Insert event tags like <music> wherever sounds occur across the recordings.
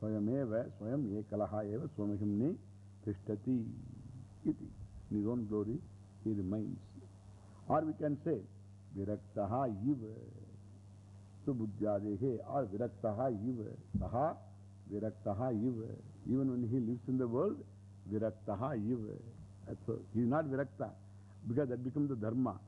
Swayameva, Swayam Ekalaha Eva, Swamahimni, Tishtati, Iti. In his own glory, he remains. Or we can say, Viraktaha Yiva. So Buddhyadehe, or Viraktaha Yiva. Saha, Viraktaha Yiva. Even when he lives in the world, Viraktaha Yiva. That's all. He is not Virakta, because that becomes the Dharma.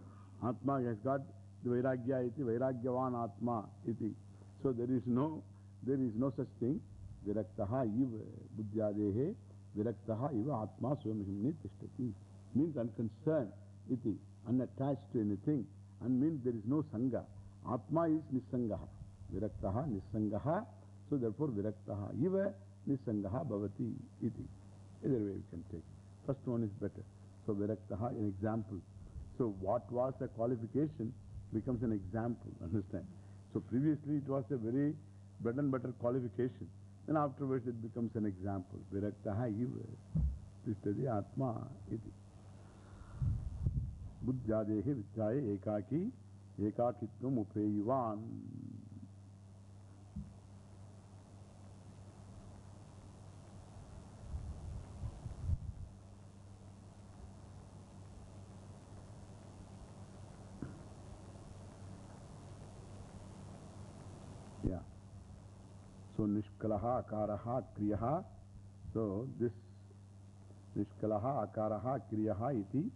Atma has got the Vairagya iti, Vairagyavan Atma iti. So there is no, there is no such thing. Viraktaha Yiva. Buddhyadehe, Viraktaha Yiva Atma Swamhimni Tishtati. Means unconcerned iti, unattached to anything. And means there is no Sangha. Atma is Nisangaha. Viraktaha Nisangaha. So therefore Viraktaha Iva Nisangaha Bhavati iti. Either way we can take. First one is better. So Viraktaha, an example. So what was a qualification becomes an example. <laughs> Understand? So previously it was a very bread and butter qualification. Then afterwards it becomes an example. Viraktaha Iva. Tishtadi Atma iti. Yeah. So Nishkalaha Akaraha Kriyaha. So this Nishkalaha Akaraha Kriyaha iti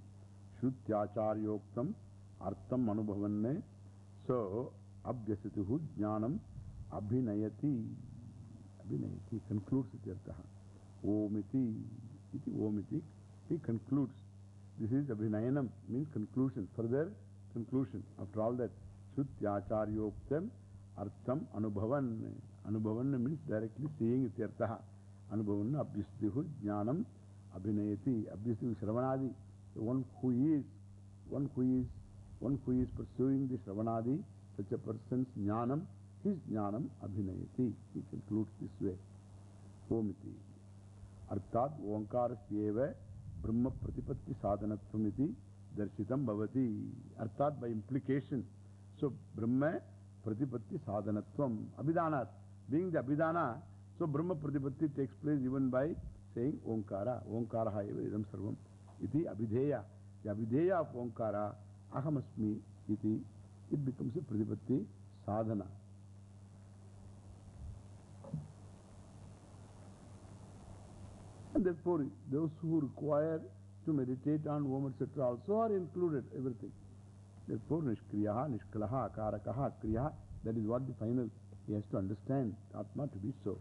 Shrutyacharyoktam Artham Anubhavanne. So Abhyasituhu Jnanam Abhinayati. Abhinayati concludes it yartaha. Omiti. Iti Omiti. He concludes. This is Abhinayanam means conclusion. Further conclusion. After all that, Shrutyacharyoktam Artham Anubhavan. Anubhavan means directly seeing it yartaha. Anubhavan Abhyasituhu Jnanam Abhinayati. Abhyasituhu Shravanadi. One who is, one who is, one who is pursuing the Shravanadi, such a person's jnanam, his jnanam abhinayati. He concludes this way. Omiti. Arthat Omkarasyeva Brahma Pratipatti Sadhanatvamiti Darshitam Bhavati. Arthat by implication. So Brahma Pratipatti Sadhanatvam. Abhidanat. Being the Abhidana, so Brahma Pratipatti takes place even by saying Omkara. Omkaraha eva idam sarvam. Iti Abhideya. The Abhideya of Omkara, Ahamasmi iti, it becomes a Pratipatti sadhana. And therefore, those who require to meditate on Om, etc., also are included, everything. Therefore, Nishkriyaha, Nishkalaha, Akarakaha, Kriyaha, that is what the final, he has to understand Atma to be so.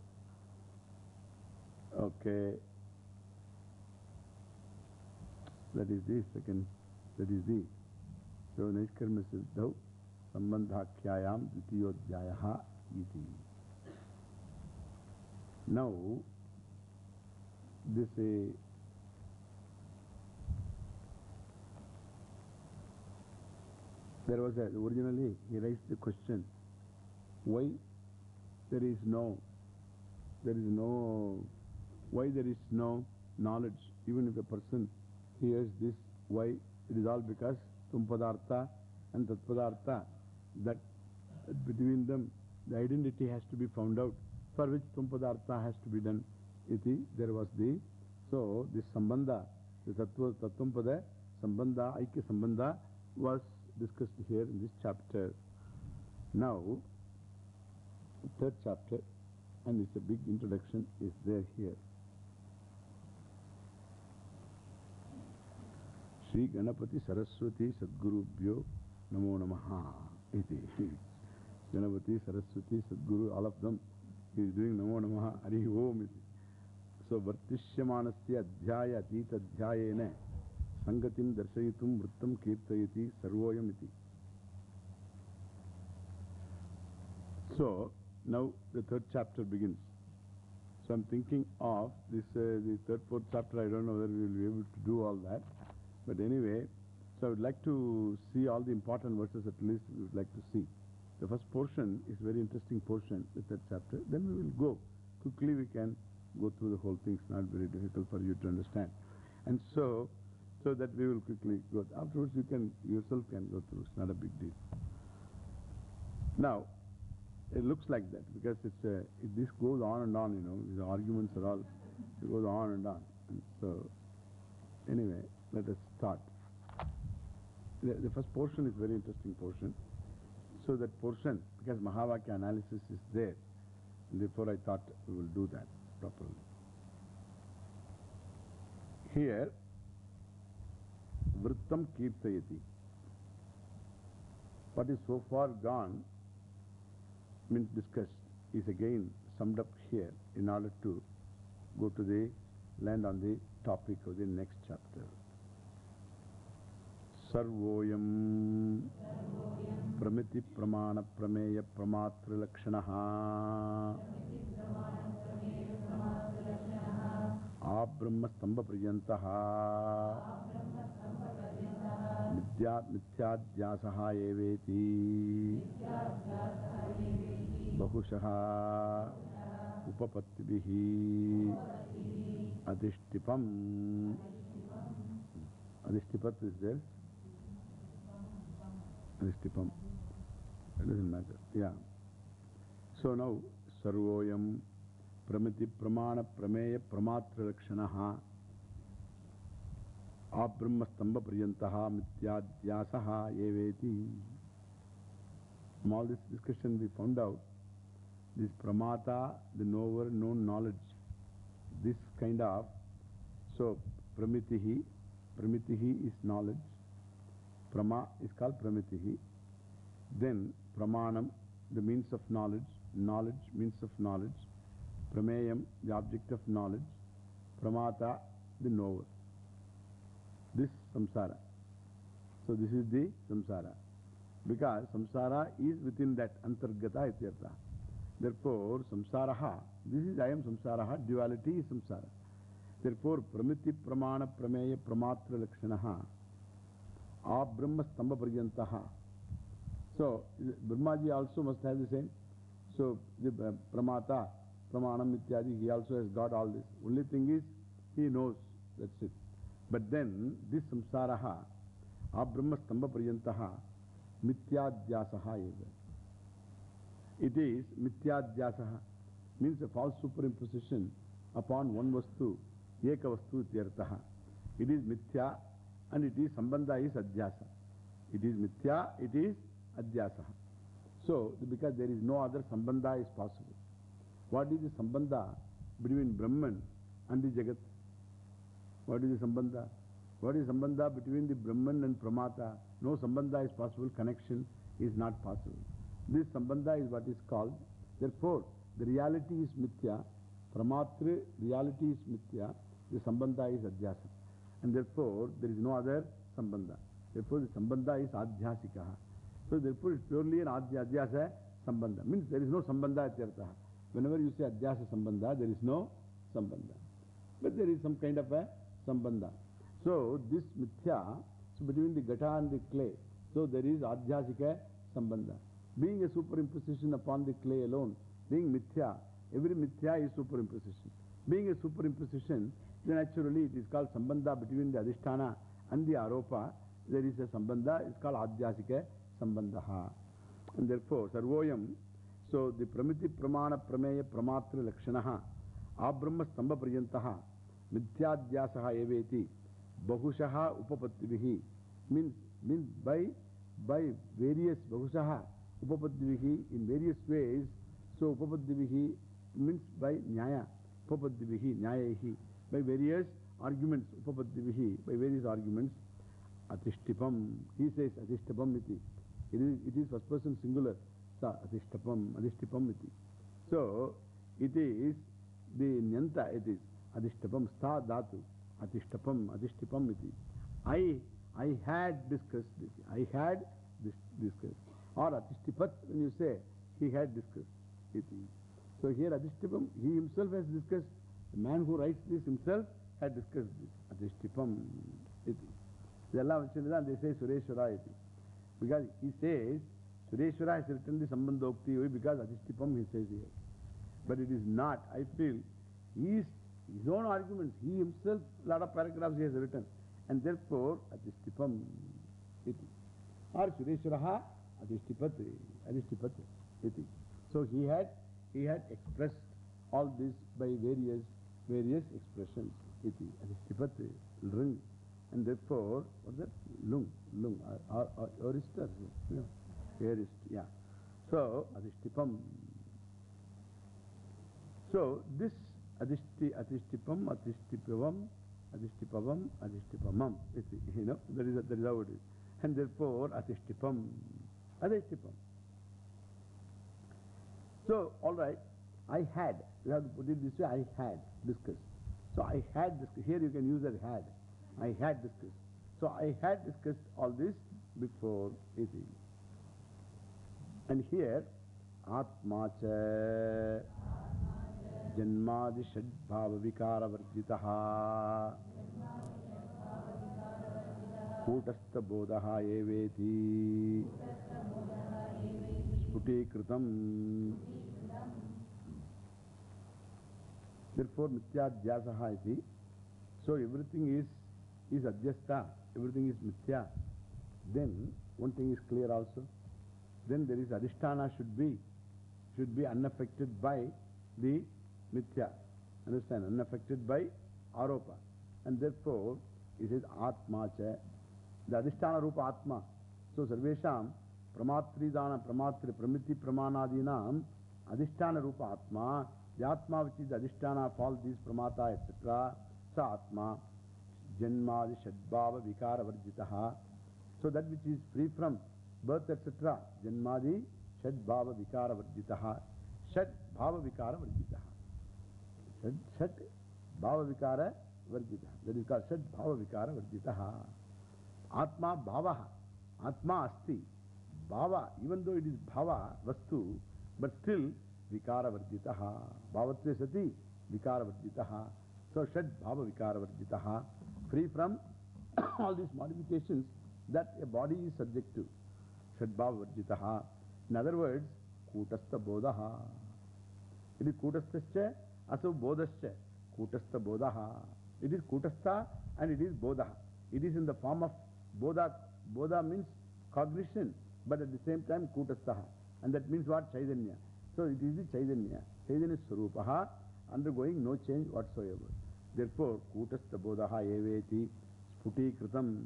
Okay. That is the second, that is the. So, Nishkarma Siddhav Sambandhakyayam Dvitiyodhyayaha iti. Now, this a there was a, originally he raised the question why there is no there is no why there is no knowledge even if a person hears this why it is all because tumpadartha and tatpadartha that between them the identity has to be found out for which tumpadartha has to be done. Iti there was the so this sambandha the tattva tattvapada sambandha aikya sambandha was discussed here in this chapter. Now third chapter and it's a big introduction is there here Shri Ganpati Saraswati सद्गुभ्यो नमो नम Ganpati Saraswati सद्गु all of them is doing नमो नम हरि ओम इति। सो वर्तिष्यमाण से अध्याय अतीत संगति दर्शय वृत्त कीर्तयती सर्वयम so now the third chapter begins So I'm thinking of this,、uh, the third, fourth chapter. I don't know whether we will be able to. But anyway, so I would like to see all the important verses at least we would like to see. the first portion is very interesting portion with that chapter. Then we will go. Quickly we can go through the whole thing. It's not very difficult for you to understand. And so, so that we will quickly go. Afterwards you can, yourself can go through. It's not a big deal. Now, it looks like that because it's a, it, this goes on and on, you know, the arguments are all, it goes on and on. And so, anyway, let us start. The, the first portion is very interesting portion. So that portion, because Mahavakya analysis is there, therefore I thought we will do that properly. Here, Vrittam Kirtayati. What is so far gone, means discussed, is again summed up here in order to go to the land on the topic of the next chapter. Pramatra Lakshanaha Abrahma Stamba Priyantaha Mithyadhyasaha Eveti Bahushaha Upapattibihi Adhishtipam Adhishtipat Priyantaha Mityadhyasaha Eveti. From all this discussion we found out this Pramata, the knower, known knowledge, this kind of, so Pramitihi, Pramitihi is knowledge, Prama is called Pramitihi, then Pramanam, the means of knowledge, knowledge, means of knowledge, Prameyam, the object of knowledge, Pramata, the knower. This samsara. So this is the samsara. Because samsara is within that antargata ityartha. Therefore, samsaraha, this is I am samsaraha, duality is samsara. Therefore, pramiti pramana prameya pramatra lakshanaha a stamba paryantaha. So, Brahmaji also must have the same. So, the uh, pramata, pramanam ityadi, he also has got all this. Only thing is, he knows, that's it. But then, this samsaraha, a brahma stamba paryantaha, mityadhyasaha eva. It is mityadhyasaha, means a false superimposition upon one vastu, eka vastu ityartaha. It is mithya and it is sambandha is adhyasa. It is mithya, it is adhyasa. So, because there is no other sambandha is possible. What is the sambandha between Brahman and the Jagat? What is the sambandha? What is sambandha between the Brahman and Pramata? No sambandha is possible, connection is not possible. This sambandha is what is called. Therefore, the reality is mithya, Pramatra reality is mithya, the sambandha is adhyasa. And therefore, there is no other sambandha. Therefore, the sambandha is adhyasikaha. So, therefore, it's purely an adhyasa sambandha. Means there is no sambandha atyartaha. Whenever you say adhyasa sambandha, there is no sambandha. But there is some kind of a sambandha. So, this mithya, so between the gata and the clay, so there is adhyasika sambandha. Being a superimposition upon the clay alone, being mithya, every mithya is superimposition. Being a superimposition, then naturally it is called sambandha between the adhisthana and the aropa. There is a sambandha, it's called adhyasika sambandha. And therefore, sarvoyam, so the pramiti pramana prameya pramatra lakshanaha, abrahma stamba priyantaha, mithyadhyasaha eveti, bahushaha upapattivihi, means, means by, by various bahushaha upapattivihi in various ways. So upapattivihi means by nyaya, upapattivihi, nyayahi, by various arguments, by various arguments, atishtipam, he says atishtipam iti. It is, it is first person singular. Sa atishtapam, adishtipam iti. So, it is the nyanta, it is adishtapam, sta dhatu, atishtapam, adishtipam iti. I, I had discussed this, I had dis discussed. Or atishtipat, when you say, he had discussed iti. So here adishtipam, he himself has discussed, the man who writes this himself had discussed this, adishtipam iti. They say Sureshwara iti. Because he says Sureshwara has written the Sambandhokti because Adhishtipam he says here. But it is not. I feel he is his own arguments. He himself, lot of paragraphs he has written. And therefore, Adhishtipam iti. Or Sureshwaraha Adhishtipat. Adhishtipat iti. So he had, he had expressed all this by various, various expressions. Iti. Adhishtipat. Ring. And therefore, what's that? Lung. Lung. Or, or, or, or yeah. Here is, yeah. So, Adhishtipam. So, this Adhishti, Adhishtipam, Adhishtipavam, Adhishtipavam, Adhishtipamam. You know, that is, that is how it is. And therefore, Adhishtipam, Adhishtipam. So, all right, I had, you have to put it this way, I had discussed. So, I had discussed. Here you can use that had. I had discussed. So, I had discussed all this before eating. And here, Atma cha Janmadi Shadbhava Vikara Varjitaha Kutastha Bodhaha Eveti Sputikritam Therefore, Mithya Mithyadhyasaha iti. So, everything is, is adhyastha, everything is mithya. Then, one thing is clear also. Then there is adhisthana should be, should be unaffected by the mithya. Understand? Unaffected by aropa. And therefore, he says atma cha. The adhisthana rupa atma. So, sarvesham pramatri dana pramatri pramiti pramanadinam adhisthana rupa atma. The atma which is the adhisthana of all these pramata etc. Sa atma janmadi shadbhava vikara varjitaha. So, that which is free from birth etc. Janmadi shadbhava vikara varjitaha. Shadbhava vikara varjitaha. Shat, shat bhava vikara varjita. That is called shat bhava vikara varjita. Atma bhavaha. Atma asti. Bhava, even though it is bhava, vastu, but still विकार वर्जित भावत्वे सति विकार वर्जित सो षड भाव विकार वर्जित free from all these modification that a body is subject षड भाव वर्जित इन अदर वर्ड्स कूटस्थ बोध। इट इज़ कूटस्थश्च, असो बोधश्च, कूटस्थ बोध। इट इज़ कूटस्थ एंड इट इज़ बोध। It is in the form of बोध बोध means cognition but at the same time कूटस्थ। एंड दट मीन्स वाट चैतन्य So it is the Chaitanya. Chaitanya Swarupaha, undergoing no change whatsoever. Therefore, kutastha bodhaha eveti sputikritam.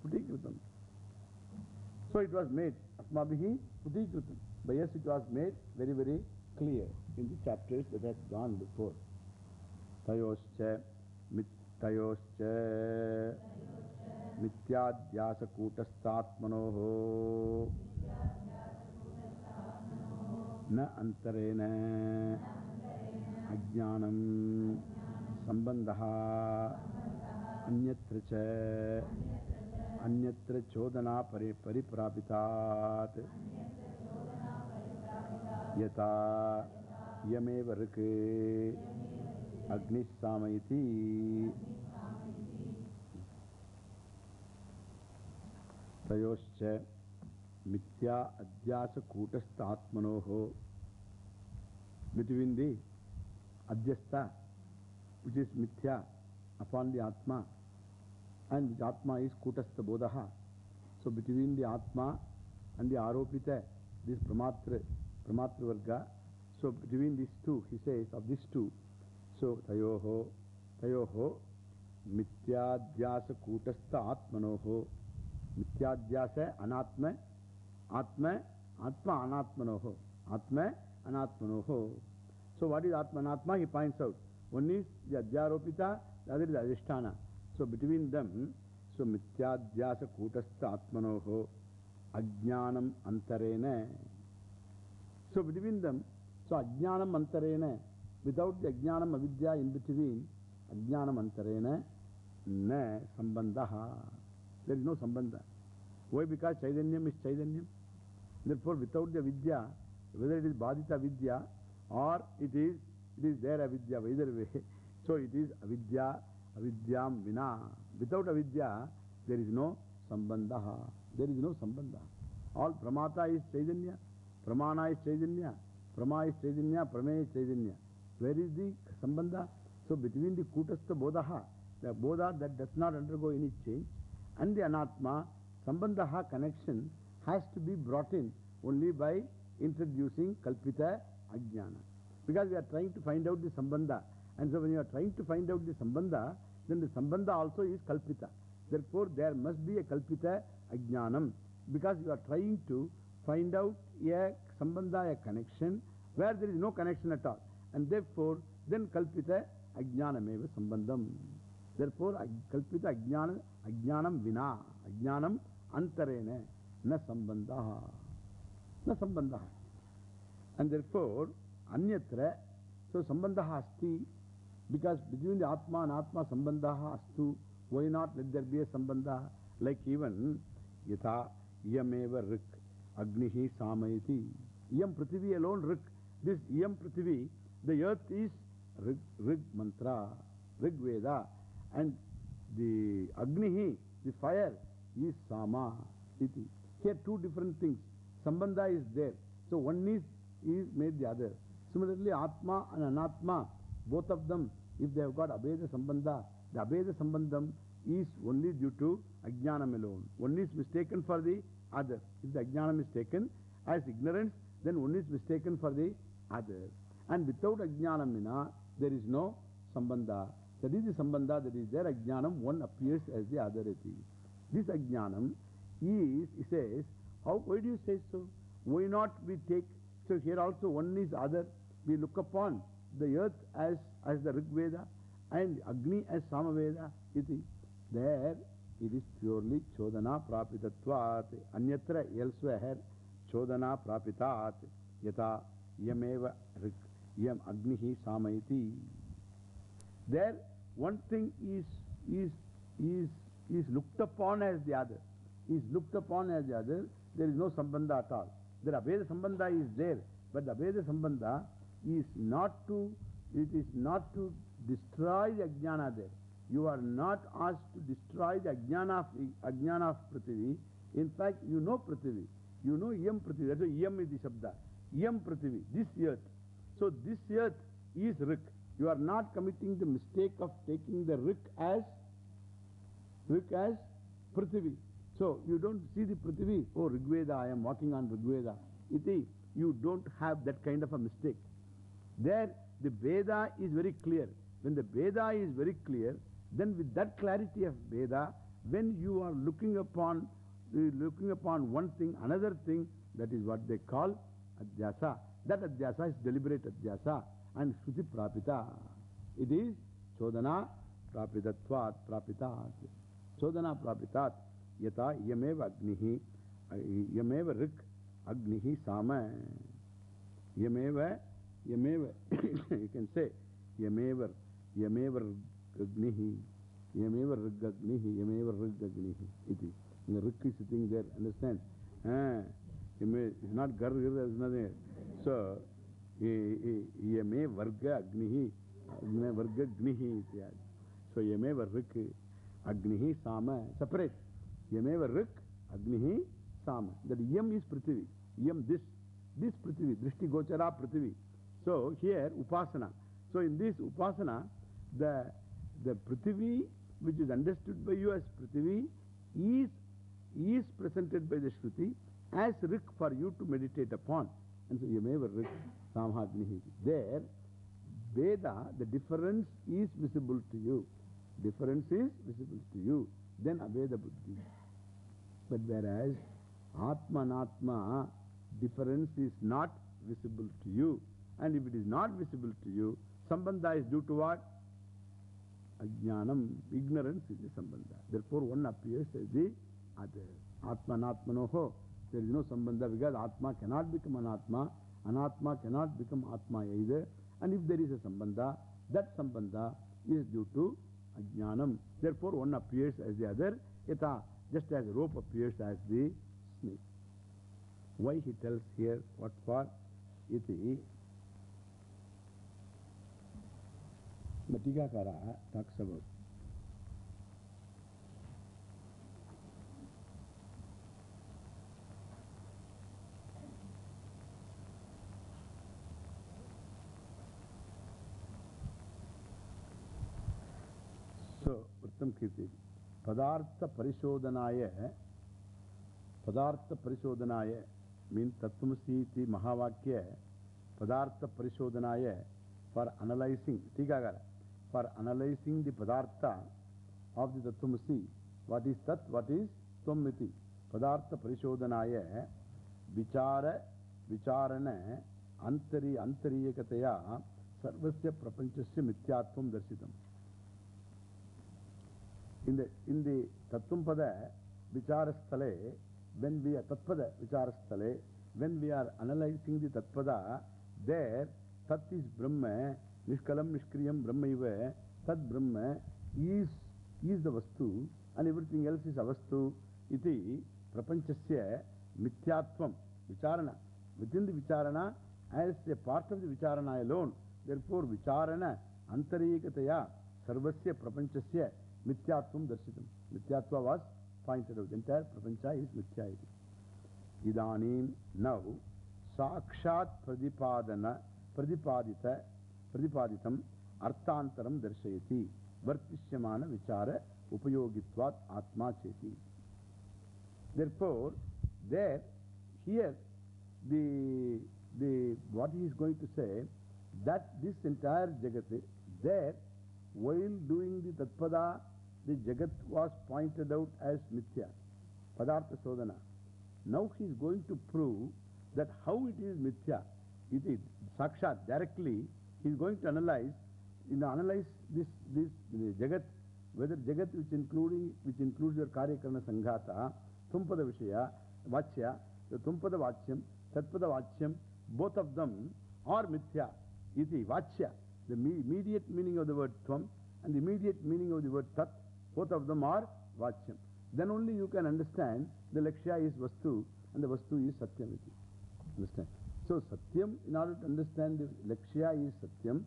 Sputikritam. So it was made. Asmabihi sputikritam. By us it was made very, very clear in the chapters that have gone before. Tayoscha, Mittayoscha, Mityadhyasa Kutastatmanoho, Na Antarena, Ajnanam, Sambandaha, Anyatra cha, Anyatra Chodana Pariprapitat. Yata Yameva Rike Agnissamayati Tayoscha Mithya Adhyasa Kutastha Between the Adhyastha which is Mithya upon the Atma and which Atma is Kutastha Bodhaha. So between the Atma and the Aropita this Pramatra Pramatra Varga. So between these two, he says, of these two, so Tayoho, Tayoho, Mityadhyasa Kutastha Atmanoho, Mityadhyasa Anatma, Atma, Atma Anatmanoho, Atma Anatmanoho. So what is Atma Anatma? He points out. One is the Adhyaropita, the other is Adhisthana. So between them, so Mityadhyasa Kutastha Atmanoho, Ajnanam Antarene. So between them, so Ajnanam Antarena, without the Ajnanam Avidya in between, Ajnanam Antarena, na Sambandaha. There is no Sambandha. Why? Because Chaitanyam is Chaitanyam. Therefore, without the Vidya, whether it is Badita Vidya or it is, it is there Avidya, either way. So it is Avidya, Avidyam Vina. Without Avidya, there is no Sambandaha. There is no Sambandha. All Pramata is Chaitanya, Pramana is Chaitanya, Prama is Chaitanya, Prame is Chaitanya. Where is the Sambandha? So between the Kutastha Bodha, the Bodha that does not undergo any change, and the Anatma, Sambandha connection has to be brought in only by introducing Kalpita Ajnana. Because we are trying to find out the Sambandha. And so when you are trying to find out the Sambandha, then the Sambandha also is Kalpita. Therefore, there must be a Kalpita Ajnanam. Because you are trying to find out a Sambandha, a connection, where there is no connection at all. And therefore, then Kalpita Ajnanameva Sambandham. Therefore, Kalpita Ajnanam, Vina, Ajnanam Antarene, न संबंध। न संबंध। And therefore अन्यत्र तो so संबंध अस्ति। Because between the आत्मा and आत्मा संबंध अस्तु। Why not let there be a संबंध? लाइक इवन यथा इयमेव ऋक्, अग्नि सामयति। इयम पृथ्वी अलोन ऋक्। दिस इयम पृथ्वी द अर्थ इज़ ऋग ऋग मंत्र ऋग्वेद एंड द अग्नि द फायर इज़ सामा इति। Here two different things. Sambandha is there. So one is, is made the other. Similarly, Atma and Anatma, both of them, if they have got Abheda Sambandha, the Abheda Sambandham is only due to Ajnanam alone. One is mistaken for the other. If the Ajnanam is taken as ignorance, then one is mistaken for the other. And without Ajnanamina, there is no Sambandha. That is the Sambandha that is there. Ajnanam, one appears as the other. This Ajnanam is, he says, how, why do you say so? Why not we take, so here also one is other. We look upon the earth as, as the Rig Veda and Agni as Samaveda. Iti. There it is purely Chodana Prapitatvat. Anyatra elsewhere, Chodana Prapitat. Yata Yameva Rig, Yam Agnihi Samayati. There one thing is, is, is, is looked upon as the other. Is looked upon as the other. There is no Sambandha at all. The Abheda Sambandha is there, but the Abheda Sambandha is not to, it is not to destroy the Ajnana there. You are not asked to destroy the Ajnana of, Ajnana of Prithivi. In fact, you know Prithivi. You know Yam Prithivi. That's why Yam is the Shabda. Yam Prithivi, this earth. So this earth is Rik. You are not committing the mistake of taking the Rik as, Rik as Prithivi. So you don't see the Prithivi, oh Rigveda, I am walking on Rigveda. Iti, you don't have that kind of a mistake. There, the Veda is very clear. When the Veda is very clear, then with that clarity of Veda, when you are looking upon, uh, looking upon one thing, another thing, that is what they call Adhyasa. That Adhyasa is deliberate Adhyasa and Shruti Prapita. It is Chodana Prapitatvat Prapitat. Chodana Prapitat. Yata Yameva Agnihi, Yameva Rik Agnihi Sama. Yameva, Yameva, you can say Yameva, Yameva Agnihi, Yameva Rig Agnihi, Yameva Rig Agnihi. Iti. The Rik is sitting there, understand? Ah, not Gar, there is nothing. So, Yame Varga Agnihi, Varga Agnihi. So, Yameva Rik Agnihi Sama. Separate. Yameva Rik, Agnihi, Sama. That Yam is Prithivi. Yam this. This Prithivi. Drishti Gochara Prithivi. So here Upasana. So in this Upasana, the, the Prithivi which is understood by you as Prithivi is, is presented by the Shruti as Rik for you to meditate upon. And so Yameva Rik, Samhagnihi. There, Veda, the difference is visible to you. Difference is visible to you. Then Aveda Buddhi. But whereas Atma and Atma, difference is not visible to you. And if it is not visible to you, Sambandha is due to what? Ajnanam, ignorance is the Sambandha. Therefore, one appears as the other. Atma and Atmanoho. There is no Sambandha because Atma cannot become an Atma. Anatma cannot become Atma either. And if there is a Sambandha, that Sambandha is due to Ajnanam. Therefore, one appears as the other. Yata, just as rope appears as the snake. Why he tells here what for? Iti. Matigakara talks about. So, Uttam Kirti. Padartha Parishodhanaya, Padartha Parishodhanaya means Tattvamasi iti Mahavakya, Padartha Parishodhanaya for analyzing, Tikagara, for analyzing the Padartha of the Tattvamasi. What is Tat? What is Tvamiti? Padartha Parishodhanaya, Vichara, Vicharana, Antari, Antariyakataya, Sarvasya Prapanchasya Mithyatvam Darsitam. In the, in the Tattvampada Vicharasthale, when we are Tatpada Vicharasthale, when we are analyzing the Tatpada, there Tat is Brahma, Nishkalam Nishkriyam Brahma Brahmaiva, Tat Brahma is, is the Vastu and everything else is Avastu. Iti Prapanchasya Mithyatvam Vicharana. Within the Vicharana, as a part of the Vicharana alone, therefore Vicharana Antarikataya Sarvasya Prapanchasya Mithyatvam Darshitam. Mithyatva was pointed out. The Entire Prapancha is Mithya. Idanim now Sakshat Pradipadana Pradipadita Pradipaditam Arthantaram Darshayati Vartishyamana Vichara Upayogitvat Atma Cheti. Therefore, there, here, the, the, what he is going to say, that this entire Jagat, there, while doing the Tatpada, the Jagat was pointed out as Mithya, Padartha Sodhana. Now he is going to prove that how it is Mithya, it is Sakshat, directly, he is going to analyze, know, analyze this, this Jagat, whether Jagat which including, which includes your Karyakarana Sanghata, Tumpada Vishaya, Vachya, the Tumpada Vachyam, Tatpada Vachyam, both of them are Mithya. Iti Vachya, the immediate meaning of the word Tvam and the immediate meaning of the word Tat, both of them are Vachyam. Then only you can understand the Lakshya is Vastu and the Vastu is Satyamiti. Understand? So Satyam, in order to understand the Lakshya is Satyam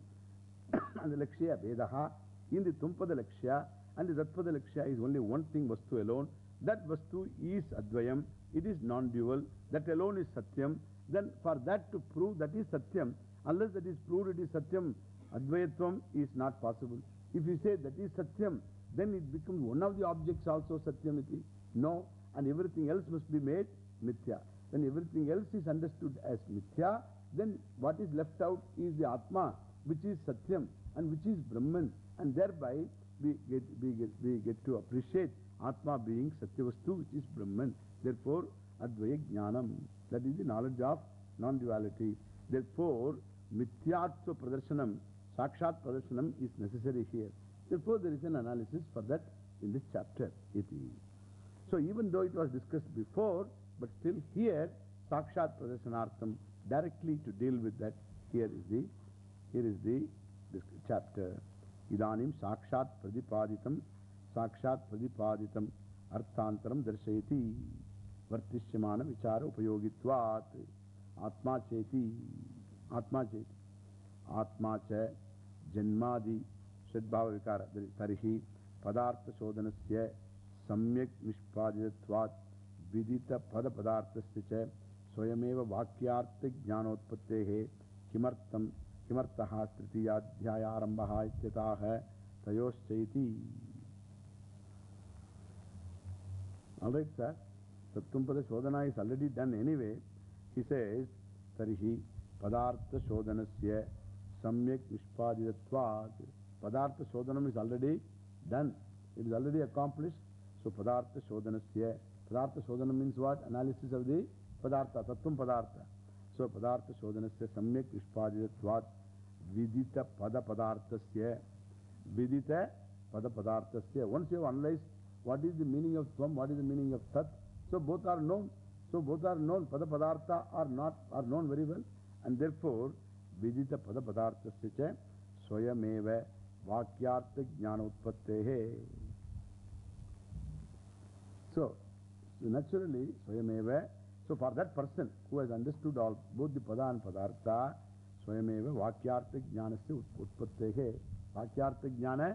<coughs> and the Lakshya Vedaha, in the Tumpada Lakshya and the Tatpada Lakshya is only one thing Vastu alone. That Vastu is Advayam, it is non-dual, that alone is Satyam. Then for that to prove that is Satyam, unless that is proved it is Satyam, Advayatvam is not possible. If you say that is Satyam, then it becomes one of the objects also Satyamiti. No, and everything else must be made Mithya. When everything else is understood as Mithya, then what is left out is the Atma, which is Satyam and which is Brahman. And thereby we get, we get, we get to appreciate Atma being Satyavastu, which is Brahman. Therefore, Advaya Jnanam. That is the knowledge of non-duality. Therefore, Mithyatva Pradarshanam, Sakshat Pradarshanam is necessary here. Therefore, there is an analysis for that in this chapter. Iti. So, even though it was discussed before, but still here, Sakshat Pradarsanartham, directly to deal with that, here is the, here is the this chapter. Idanim Sakshat Pradipaditam, Sakshat Pradipaditam, Arthantaram Darshayati, Vartishyamana Vichara Upayogitvat, Atma Cheti, Atma Cheti, Atma Cha, Janmadi, Vikara, Tarihi, Padartha Shodhanasya, Samyak Nishpaditatvat, Vidita Pada Padarthasya Swayameva Vakyartha Jnanotpattehe, Kimartam, Kimartaha Tritiyadhyaya Arambaha Ityataha, Tayoschaiti. Alright, sir. Sattumpada Shodhana is already done anyway. He says, Tarihi Padartha Shodhanasya Samyak Nishpaditatvat. Padartha Shodhanam is already done. It is already accomplished. So Padartha Shodhanasya. Padartha Shodhanam means what? Analysis of the Padartha, Tattum Padartha. So Padartha Shodhanasya Samyak Nishpaditatvat Vidita Pada Padarthasya. Vidita Pada Padarthasya. Once you have analyzed what is the meaning of Tvam, what is the meaning of Tat, so both are known. So both are known. Pada Padartha are not, are known very well. And therefore, Vidita Pada Padarthasya Swayameva वाक्यार्थ ज्ञानोत्पत्ते हे so naturally स्वयमेव so for that person who has understood all both the पदा and पदार्था स्वयमेव वाक्यार्थ ज्ञान से उत्पत्ते हे वाक्यार्थ ज्ञान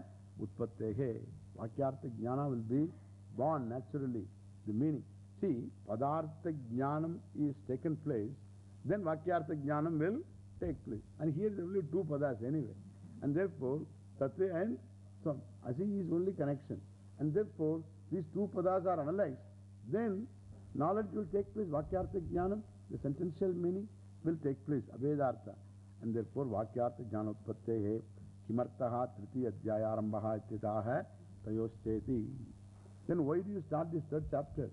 उत्पत्ते हे वाक्यार्थ ज्ञान will be born naturally the meaning see पदार्थ ज्ञान इज़ टेकन प्लेस देन वाक्यार्थ ज्ञान will take place. And here there will be two padas anyway. And Tattva and Svam. Asi is only connection. and therefore these two padas are analyzed, then knowledge will take place. Vakyartha jnanam, the sentential meaning will take place. Avedartha. And therefore Vakyartha jnanotpattehe kimartaha triti adhyayarambhaha ityataha tayoscheti. Then why do you start this third chapter?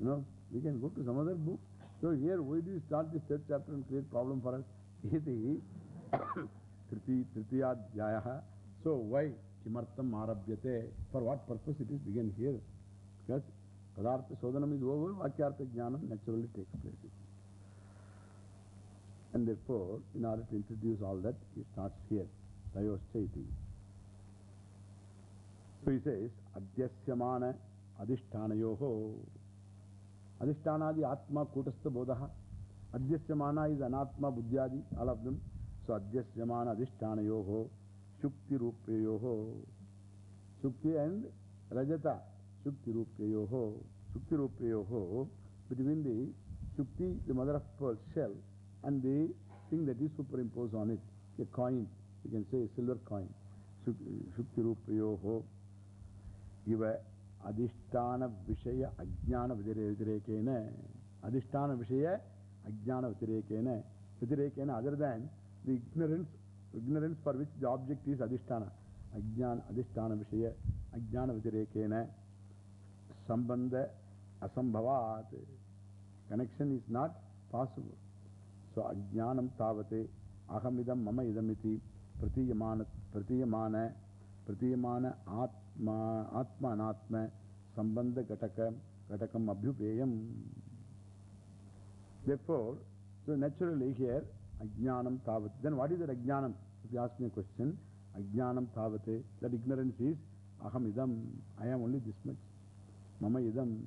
You know, we can go to some other book. So here, why do you start this third chapter and create problem for us? Iti triti tritiyadhyayaha. So why kimartam arabhyate? For what purpose it is begun here? Because padartha sodhanam is over, vakyartha jnanam naturally takes place. And therefore, in order to introduce all that, he starts here. Tayoschaiti. So he says, Adhyasyamana Adhishtanayoho. Adhishtanadi Atma Kutastha Bodhaha. Adhyasyamana is Anatma Buddhyadi, all of them. So Adhyasyamana Adhishtanayoho. That is superimposed on it, a coin, you can say a silver coin. Shukti Rupayoho. Iva Adhishtana Vishaya Ajnana Vitirekena. Adhishtana Vishaya Ajnana Vitirekena. Vitirekena, other than the ignorance, ignorance for which the object is Adhishtana. Ajnana Adhishtana Vishaya Ajnana Vitirekena. Sambandha Asambhavat. Connection is not possible. So Ajnanam Tavate Ahamidam Mama Idamiti Pratiyamana Pratiyamana Pratiyamana Atma Atma Anatma Sambandha Gataka Gatakam Abhyupeyam. Therefore, so naturally here Ajnanam Tavate. Then what is that Ajnanam? If you ask me a question, Ajnanam Tavate, that ignorance is Ahamidam. I am only this much. Mama Idam.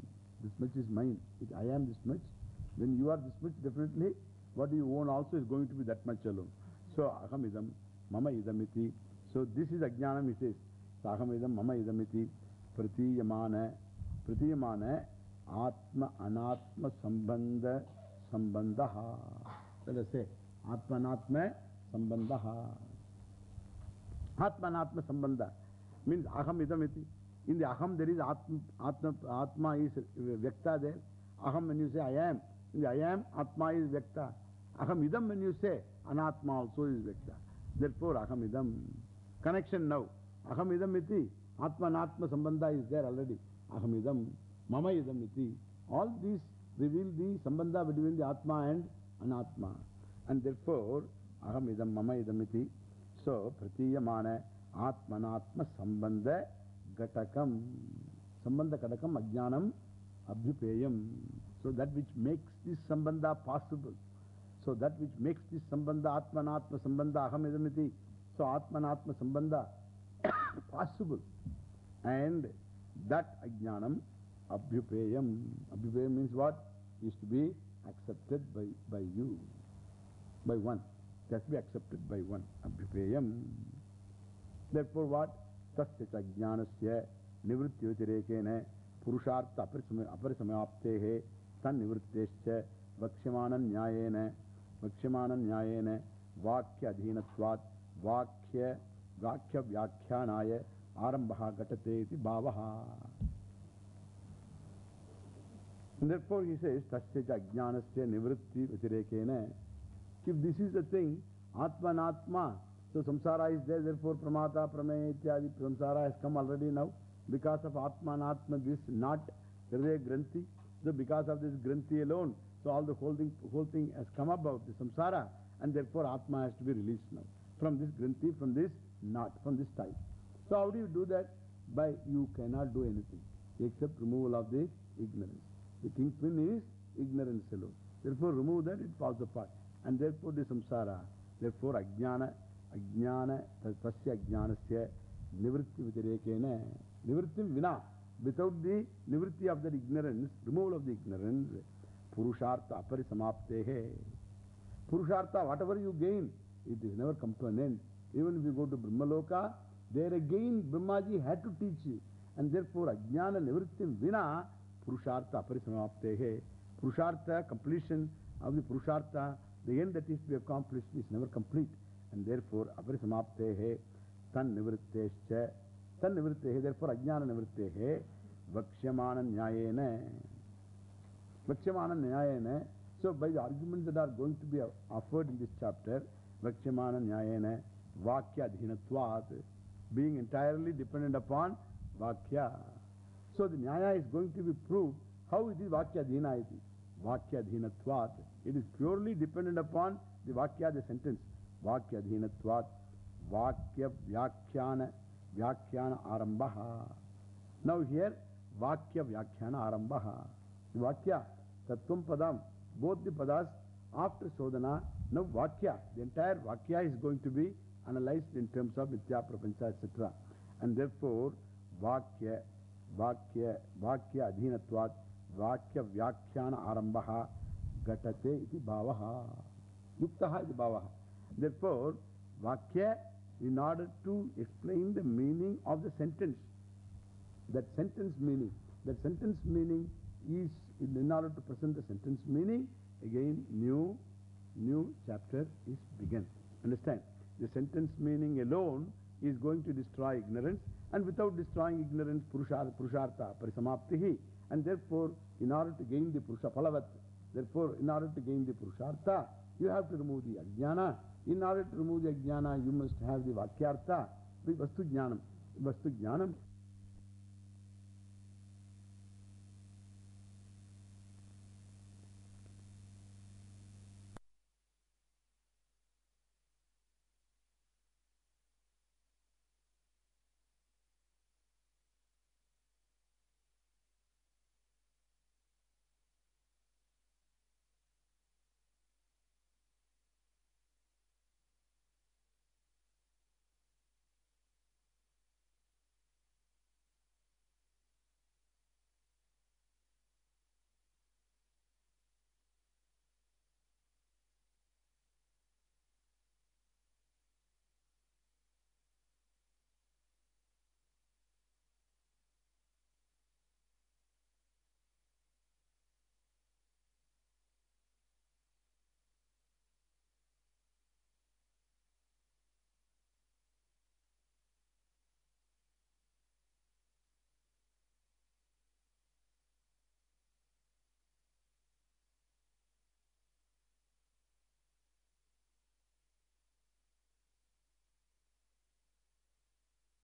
This much is mine. It, I am this much. When you are this much, definitely what you own also is going to be that much alone. So, Ahamidam, Mama Idamiti. So, this is Ajnanam, he says. So, Ahamidam, Mama Idamiti, Pratiyamana, Pratiyamana, Atma Anatma Sambandha Sambandhaha. Let us say, Atma Anatma Sambandhaha. Atma Anatma Sambandha means Aham Idamiti. In the Aham there is Atma, Atma, Atma is Vyakta there. Aham when you say I am, in the I am, Atma is Vyakta. Aham Idam when you say, Anatma also is Vyakta. Therefore Aham Idam. Connection now. Aham Idam iti. Atma Sambandha is there already. Aham Idam. Mama Idam iti. All these reveal the Sambandha between the Atma and Anatma. And therefore, Aham Idam Mama Idam iti. So, Pratiyamana Atma Anatma Sambandha Gatakam. Sambandha Gatakam Ajnanam Abhyupeyam. So that which makes this sambandha possible. So that which makes this sambandha, Atmanatma sambandha, Aham idamiti. So Atmanatma sambandha possible. And that ajnanam abhyupeyam. Abhyupeyam means what? Is to be accepted by, by you. By one. To be accepted by one. Abhyupeyam. Therefore what? Tasya ajnanasya nivrityotirekene purushartha aparisamayaptehe tan nivrittescha vakshimana nyayena vakshimana nyayena vakya adhinatvat vakya vakya vyakyanaya arambha gatate iti bhavaha. Therefore he says, tasya ajnanasya nivritti vitirekena. If this is the thing, atma and atma, so samsara is there, therefore pramata, prameya, ityadi, samsara has come already now. Because of atma and atma, this not, there is a granthi. So because of this granthi alone, so all the whole thing, whole thing has come about, the samsara, and therefore atma has to be released now. From this granthi, from this not, from this type. So how do you do that? By you cannot do anything except removal of the ignorance. The kingpin is ignorance alone. Therefore remove that, it falls apart. And therefore the samsara, therefore ajnana, ajnana, tasya ajnanasya, nivritti vitirekena, nivritti vina. Without the nivritti of that ignorance, removal of the ignorance, purushartha aparisamaptehe. Purushartha, whatever you gain, it is never come to an end. Even if you go to Brahmaloka, there again Brahmaji had to teach you. And therefore, ajnana nivrittim vina, purushartha aparisamaptehe. Purushartha, completion of the purushartha, the end that is to be accomplished is never complete. And therefore, aparisamaptehe, tan nivrittescha, Tan nivrittehe, therefore Ajnana nivrittehe, Vakshyamana Nyayena. Vakshyamana Nyayena. So by the arguments that are going to be offered in this chapter, Vakshyamana Nyayena, Vakya Adhinatvat, being entirely dependent upon Vakya. So the Nyaya is going to be proved how it is Vakya Adhina iti. Vakya Adhinatvat. It is purely dependent upon the Vakya, the sentence. Vakya Adhinatvat. Vakya Vyakhyana. Vyakhyana Arambaha. Now here, Vakya Vyakhyana Arambaha. The Vakya, Tattvam Padam, both the Padas after Sodhana, now Vakya, the entire Vakya is going to be analyzed in terms of Mithya Prapancha, etc. And therefore, Vakya, Vakya, Vakya Adhinatvat, Vakya Vyakhyana Arambaha, Gatate iti. Therefore, Vakya, in order to explain the meaning of the sentence, that sentence meaning, that sentence meaning is, in order to present the sentence meaning, again, new, new chapter is begun. Understand? The sentence meaning alone is going to destroy ignorance, and without destroying ignorance, Purushartha, Parisamaptihi. And therefore, in order to gain the Purusha Phalavat, therefore, in order to gain the Purushartha, you have to remove the Ajnana. In order to remove the Ajnana, you must have the Vakyartha, the Vastu Jnanam. Vastu Jnanam